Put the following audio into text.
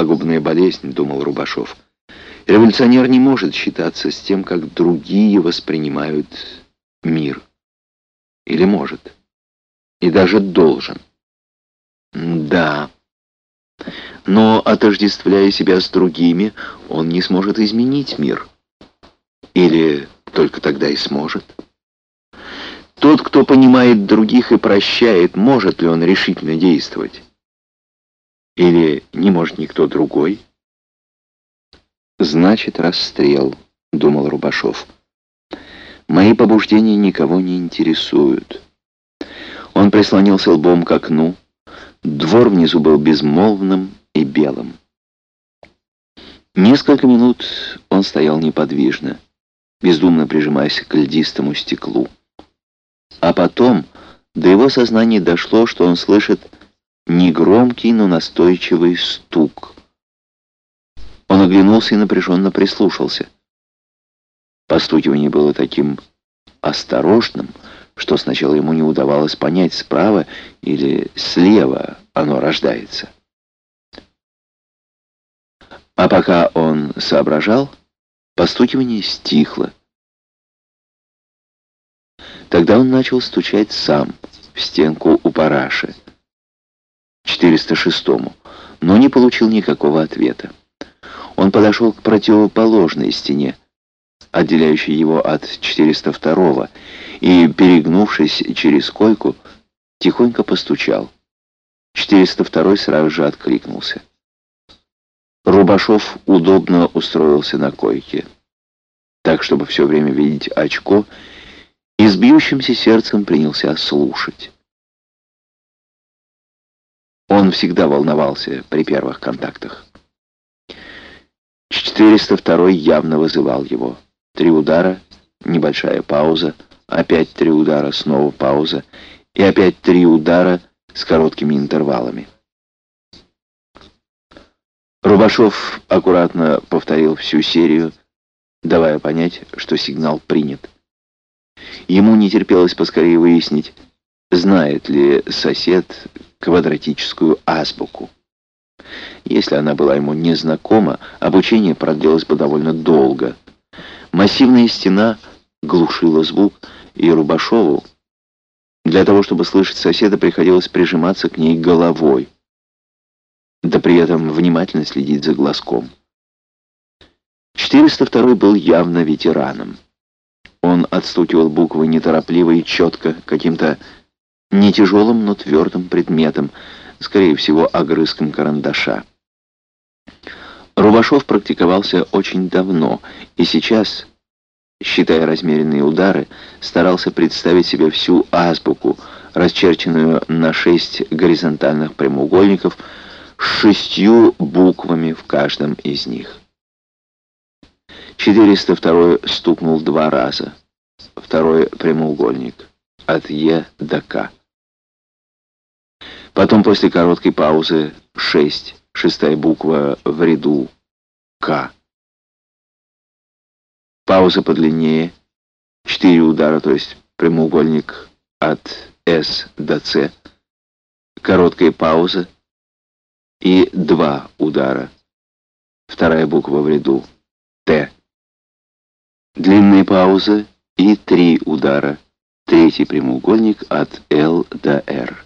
пагубная болезнь, думал Рубашов. Революционер не может считаться с тем, как другие воспринимают мир. Или может. И даже должен. Да. Но, отождествляя себя с другими, он не сможет изменить мир. Или только тогда и сможет. Тот, кто понимает других и прощает, может ли он решительно действовать? Или не может никто другой? Значит, расстрел, думал Рубашов. Мои побуждения никого не интересуют. Он прислонился лбом к окну. Двор внизу был безмолвным и белым. Несколько минут он стоял неподвижно, бездумно прижимаясь к льдистому стеклу. А потом до его сознания дошло, что он слышит негромкий, но настойчивый стук. Он оглянулся и напряженно прислушался. Постукивание было таким осторожным, что сначала ему не удавалось понять, справа или слева оно рождается. А пока он соображал, постукивание стихло. Тогда он начал стучать сам в стенку у параши, 406-му, но не получил никакого ответа. Он подошел к противоположной стене, отделяющей его от 402-го, и, перегнувшись через койку, тихонько постучал. 402 сразу же откликнулся. Рубашов удобно устроился на койке, так, чтобы все время видеть очко, и с бьющимся сердцем принялся слушать. Он всегда волновался при первых контактах. 402 явно вызывал его. Три удара, небольшая пауза, опять три удара, снова пауза, и опять три удара с короткими интервалами. Рубашов аккуратно повторил всю серию, давая понять, что сигнал принят. Ему не терпелось поскорее выяснить, знает ли сосед квадратическую азбуку. Если она была ему незнакома, обучение продлилось бы довольно долго. Массивная стена глушила звук, и Рубашову для того, чтобы слышать соседа, приходилось прижиматься к ней головой, да при этом внимательно следить за глазком. 402 был явно ветераном. Он отстукивал буквы неторопливо и четко, каким-то не тяжелым, но твердым предметом, скорее всего, огрызком карандаша. Рубашов практиковался очень давно, и сейчас, считая размеренные удары, старался представить себе всю азбуку, расчерченную на шесть горизонтальных прямоугольников с шестью буквами в каждом из них. 402 стукнул два раза. Второй прямоугольник. От Е до К. Потом после короткой паузы шесть. Шестая буква в ряду К. Пауза подлиннее. Четыре удара, то есть прямоугольник от С до С. Короткая пауза. И два удара. Вторая буква в ряду Т. Длинные паузы и три удара. Третий прямоугольник от Л до Р.